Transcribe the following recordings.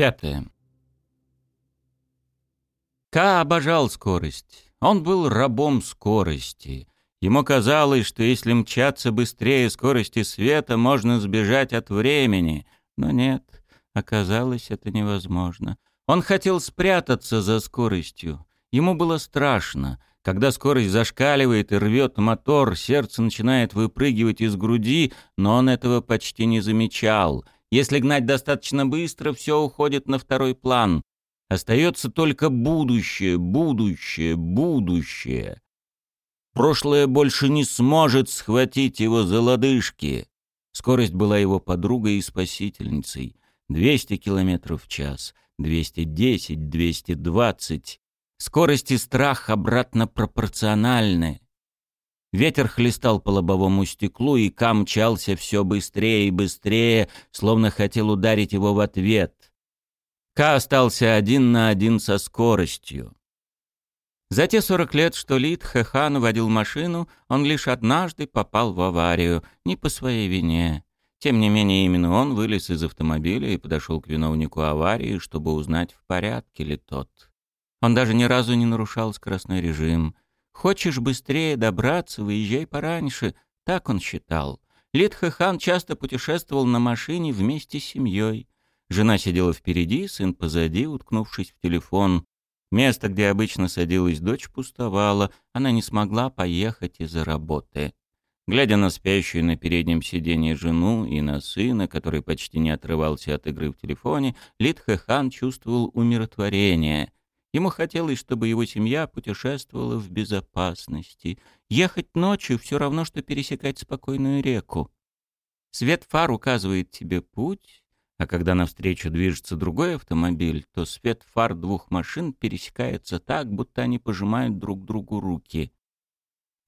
Пятое. Ка обожал скорость. Он был рабом скорости. Ему казалось, что если мчаться быстрее скорости света, можно сбежать от времени. Но нет, оказалось, это невозможно. Он хотел спрятаться за скоростью. Ему было страшно. Когда скорость зашкаливает и рвет мотор, сердце начинает выпрыгивать из груди, но он этого почти не замечал — если гнать достаточно быстро, все уходит на второй план. Остается только будущее, будущее, будущее. Прошлое больше не сможет схватить его за лодыжки. Скорость была его подругой и спасительницей. 200 километров в час, 210, 220. Скорость и страх обратно пропорциональны. Ветер хлестал по лобовому стеклу, и Кам мчался все быстрее и быстрее, словно хотел ударить его в ответ. Ка остался один на один со скоростью. За те сорок лет, что Лид Хэхан водил машину, он лишь однажды попал в аварию, не по своей вине. Тем не менее, именно он вылез из автомобиля и подошел к виновнику аварии, чтобы узнать, в порядке ли тот. Он даже ни разу не нарушал скоростной режим — Хочешь быстрее добраться, выезжай пораньше. Так он считал. Литха-хан часто путешествовал на машине вместе с семьей. Жена сидела впереди, сын позади, уткнувшись в телефон. Место, где обычно садилась дочь, пустовало. Она не смогла поехать из-за работы. Глядя на спящую на переднем сиденье жену и на сына, который почти не отрывался от игры в телефоне, Литха-хан чувствовал умиротворение — Ему хотелось, чтобы его семья путешествовала в безопасности. Ехать ночью все равно, что пересекать спокойную реку. Свет фар указывает тебе путь, а когда навстречу движется другой автомобиль, то свет фар двух машин пересекается так, будто они пожимают друг другу руки.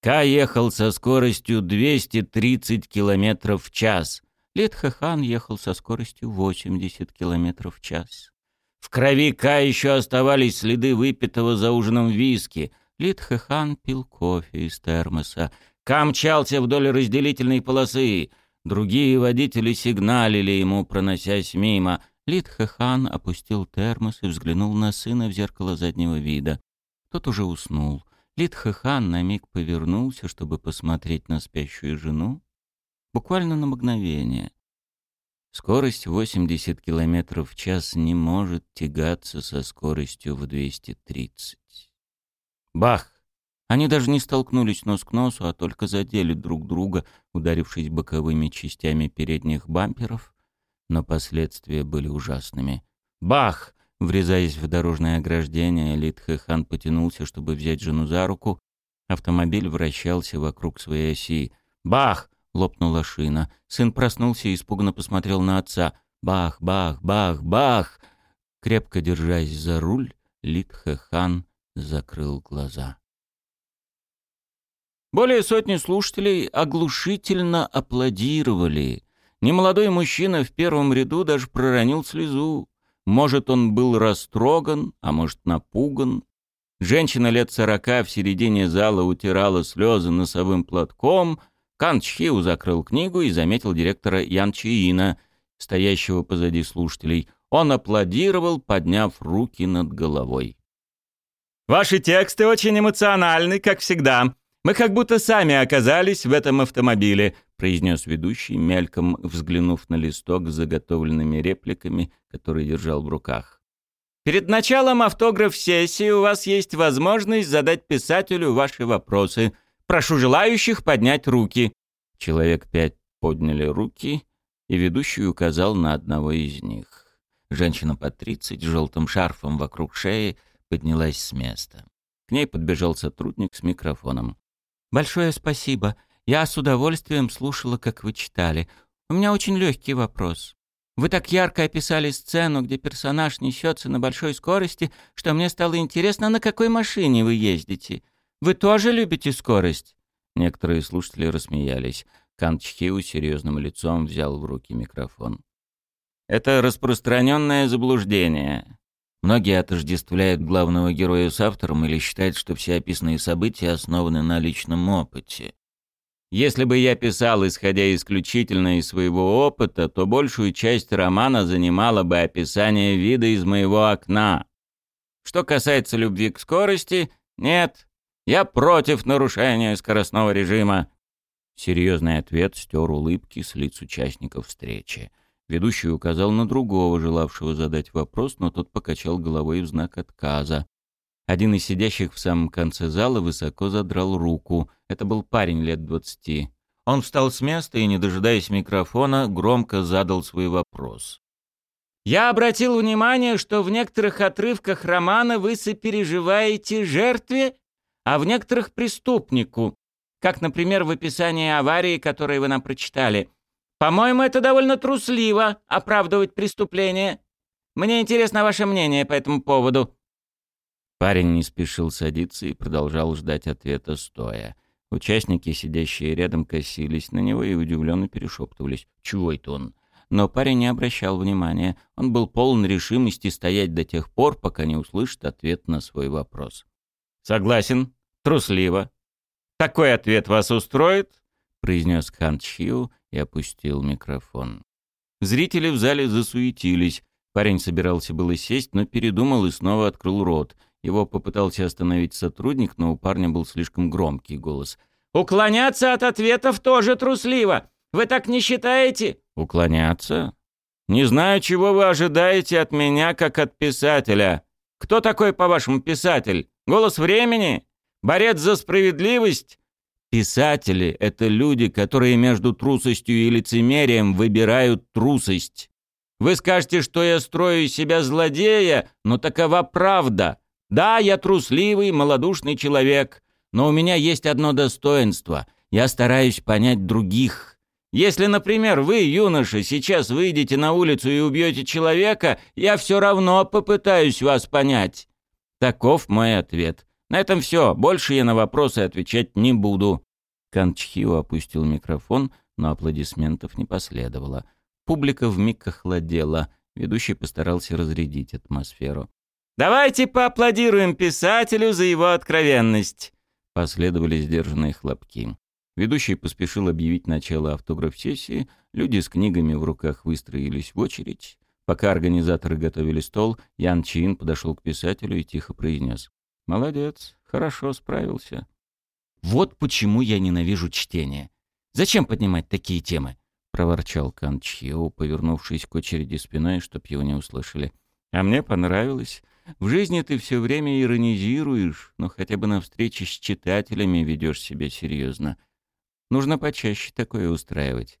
Ка ехал со скоростью 230 км в час. Летхахан ехал со скоростью 80 км в час. В крови Ка еще оставались следы выпитого за ужином виски. Литхэхан пил кофе из термоса. Ка мчался вдоль разделительной полосы. Другие водители сигналили ему, проносясь мимо. Литхэхан опустил термос и взглянул на сына в зеркало заднего вида. Тот уже уснул. Литхэхан на миг повернулся, чтобы посмотреть на спящую жену. Буквально на мгновение. Скорость 80 км в час не может тягаться со скоростью в 230. Бах! Они даже не столкнулись нос к носу, а только задели друг друга, ударившись боковыми частями передних бамперов, но последствия были ужасными. Бах! Врезаясь в дорожное ограждение, Литхэхан потянулся, чтобы взять жену за руку. Автомобиль вращался вокруг своей оси. Бах! Лопнула шина. Сын проснулся и испуганно посмотрел на отца. Бах, бах, бах, бах! Крепко держась за руль, Литхэ-хан закрыл глаза. Более сотни слушателей оглушительно аплодировали. Немолодой мужчина в первом ряду даже проронил слезу. Может, он был растроган, а может, напуган. Женщина лет сорока в середине зала утирала слезы носовым платком, Кан Чхиу закрыл книгу и заметил директора Ян Чиина, стоящего позади слушателей. Он аплодировал, подняв руки над головой. «Ваши тексты очень эмоциональны, как всегда. Мы как будто сами оказались в этом автомобиле», произнес ведущий, мельком взглянув на листок с заготовленными репликами, который держал в руках. Перед началом автограф-сессии у вас есть возможность задать писателю ваши вопросы – Прошу желающих поднять руки». Человек пять подняли руки, и ведущий указал на одного из них. Женщина под тридцать с желтым шарфом вокруг шеи поднялась с места. К ней подбежал сотрудник с микрофоном. «Большое спасибо. Я с удовольствием слушала, как вы читали. У меня очень легкий вопрос. Вы так ярко описали сцену, где персонаж несется на большой скорости, что мне стало интересно, на какой машине вы ездите. Вы тоже любите скорость?» Некоторые слушатели рассмеялись. Кант Чхиу серьезным лицом взял в руки микрофон. «Это распространенное заблуждение. Многие отождествляют главного героя с автором или считают, что все описанные события основаны на личном опыте. Если бы я писал, исходя исключительно из своего опыта, то большую часть романа занимало бы описание вида из моего окна. Что касается любви к скорости, нет, я против нарушения скоростного режима. Серьезный ответ стер улыбки с лиц участников встречи. Ведущий указал на другого, желавшего задать вопрос, но тот покачал головой в знак отказа. Один из сидящих в самом конце зала высоко задрал руку. Это был парень лет двадцати. Он встал с места и, не дожидаясь микрофона, громко задал свой вопрос. «Я обратил внимание, что в некоторых отрывках романа вы сопереживаете жертве, а в некоторых — преступнику, как, например, в описании аварии, которую вы нам прочитали. По-моему, это довольно трусливо — оправдывать преступление. Мне интересно ваше мнение по этому поводу». Парень не спешил садиться и продолжал ждать ответа стоя. Участники, сидящие рядом, косились на него и удивленно перешептывались. «Чего это он?» Но парень не обращал внимания. Он был полон решимости стоять до тех пор, пока не услышит ответ на свой вопрос. «Согласен. Трусливо. Такой ответ вас устроит?» — произнес Хан Чхиу и опустил микрофон. Зрители в зале засуетились. Парень собирался было сесть, но передумал и снова открыл рот — его попытался остановить сотрудник, но у парня был слишком громкий голос. «Уклоняться от ответов тоже трусливо! Вы так не считаете?» «Уклоняться?» «Не знаю, чего вы ожидаете от меня, как от писателя. Кто такой, по-вашему, писатель? Голос времени? Борец за справедливость?» Писатели — это люди, которые между трусостью и лицемерием выбирают трусость. Вы скажете, что я строю себя злодея, но такова правда. Да, я трусливый, малодушный человек, но у меня есть одно достоинство. Я стараюсь понять других. Если, например, вы, юноша, сейчас выйдете на улицу и убьете человека, я все равно попытаюсь вас понять. Таков мой ответ. На этом все. Больше я на вопросы отвечать не буду. Канчхио опустил микрофон, но аплодисментов не последовало. Публика вмиг охладела. Ведущий постарался разрядить атмосферу. Давайте поаплодируем писателю за его откровенность. Последовали сдержанные хлопки. Ведущий поспешил объявить начало автограф-сессии, люди с книгами в руках выстроились в очередь. Пока организаторы готовили стол, Ян Чин подошел к писателю и тихо произнес. «Молодец, хорошо справился». «Вот почему я ненавижу чтение. Зачем поднимать такие темы?» — проворчал Кан повернувшись к очереди спиной, чтоб его не услышали. «А мне понравилось. В жизни ты все время иронизируешь, но хотя бы на встрече с читателями ведешь себя серьезно. Нужно почаще такое устраивать.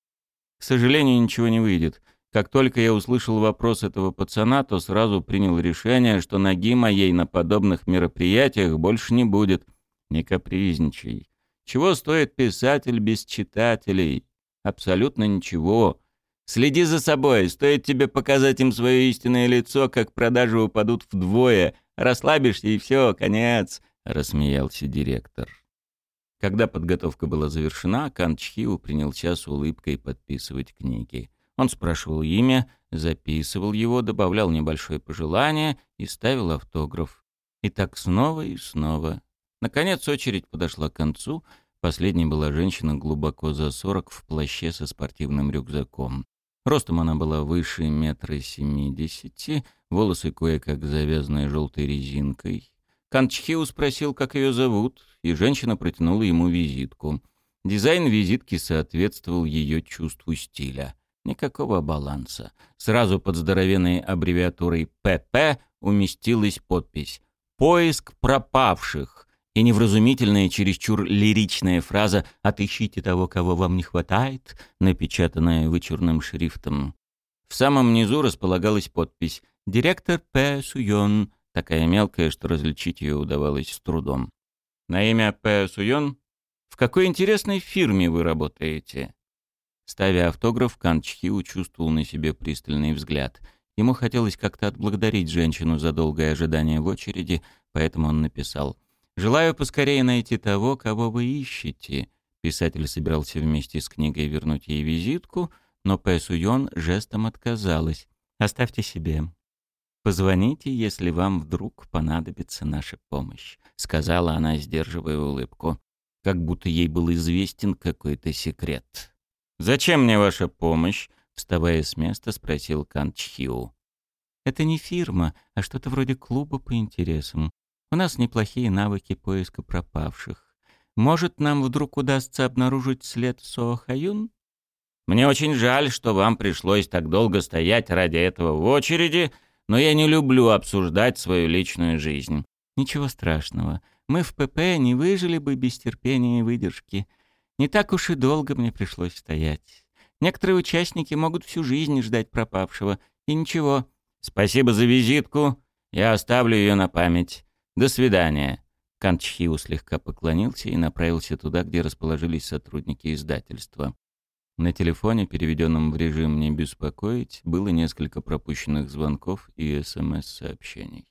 К сожалению, ничего не выйдет. Как только я услышал вопрос этого пацана, то сразу принял решение, что ноги моей на подобных мероприятиях больше не будет. Не капризничай. Чего стоит писатель без читателей? Абсолютно ничего. Следи за собой, стоит тебе показать им свое истинное лицо, как продажи упадут вдвое. Расслабишься и все, конец», — рассмеялся директор. Когда подготовка была завершена, Кан Чхиу принялся с улыбкой подписывать книги. Он спрашивал имя, записывал его, добавлял небольшое пожелание и ставил автограф. И так снова и снова. Наконец очередь подошла к концу. Последней была женщина глубоко за сорок в плаще со спортивным рюкзаком. Ростом она была выше метра семидесяти, волосы кое-как завязанные желтой резинкой. Канчхиу спросил, как ее зовут, и женщина протянула ему визитку. Дизайн визитки соответствовал ее чувству стиля. Никакого баланса. Сразу под здоровенной аббревиатурой «ПП» уместилась подпись «Поиск пропавших» и невразумительная, чересчур лиричная фраза «Отыщите того, кого вам не хватает», напечатанная вычурным шрифтом. В самом низу располагалась подпись «Директор П. Суйон», такая мелкая, что различить ее удавалось с трудом. «На имя П. Суйон? В какой интересной фирме вы работаете?» Ставя автограф, Кан Чхиу чувствовал на себе пристальный взгляд. Ему хотелось как-то отблагодарить женщину за долгое ожидание в очереди, поэтому он написал — Желаю поскорее найти того, кого вы ищете. Писатель собирался вместе с книгой вернуть ей визитку, но Пэ Суйон жестом отказалась. «Оставьте себе. Позвоните, если вам вдруг понадобится наша помощь», — сказала она, сдерживая улыбку. как будто ей был известен какой-то секрет. «Зачем мне ваша помощь?» — вставая с места, спросил Кан Чхиу. «Это не фирма, а что-то вроде клуба по интересам. У нас неплохие навыки поиска пропавших. Может, нам вдруг удастся обнаружить след Соохаюн?» «Мне очень жаль, что вам пришлось так долго стоять ради этого в очереди, но я не люблю обсуждать свою личную жизнь». «Ничего страшного. Мы в ПП не выжили бы без терпения и выдержки. Не так уж и долго мне пришлось стоять. Некоторые участники могут всю жизнь ждать пропавшего. И ничего. Спасибо за визитку. Я оставлю ее на память. До свидания. Канчхиу слегка поклонился и направился туда, где расположились сотрудники издательства. На телефоне, переведенном в режим «Не беспокоить», было несколько пропущенных звонков и СМС-сообщений.